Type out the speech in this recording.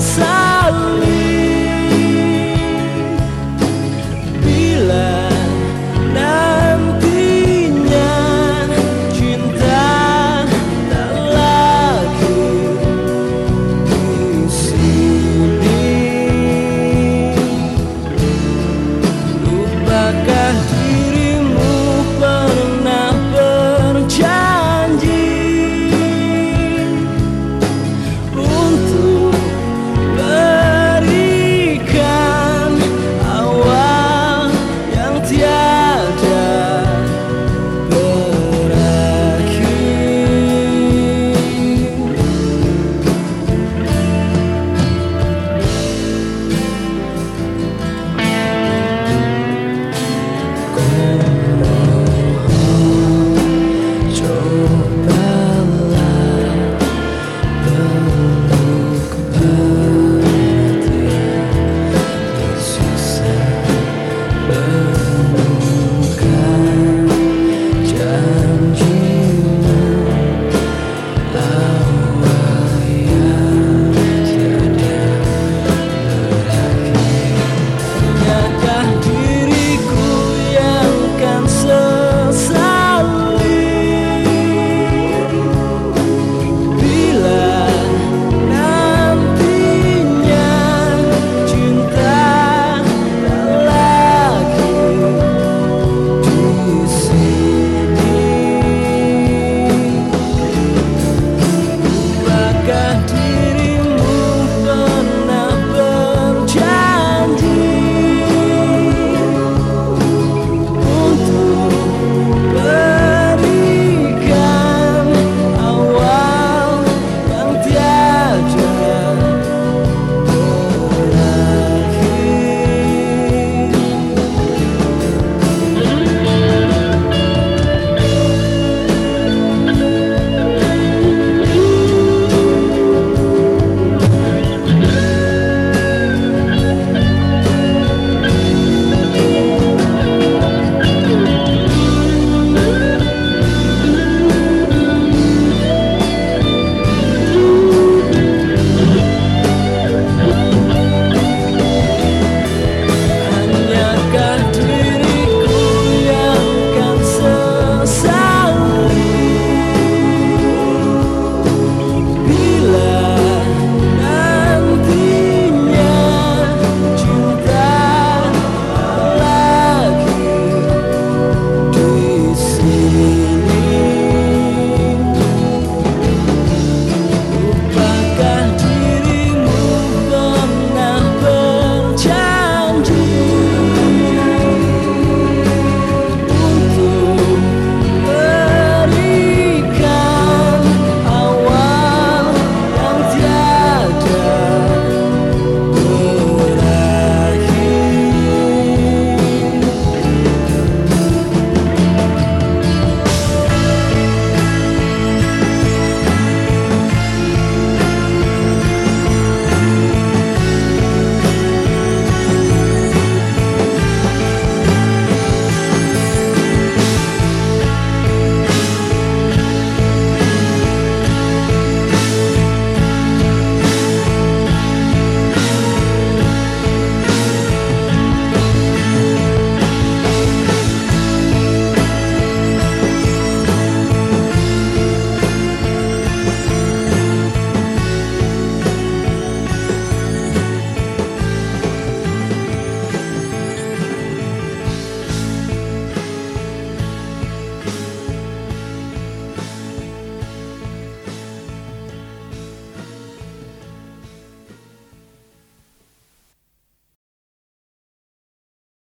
salir.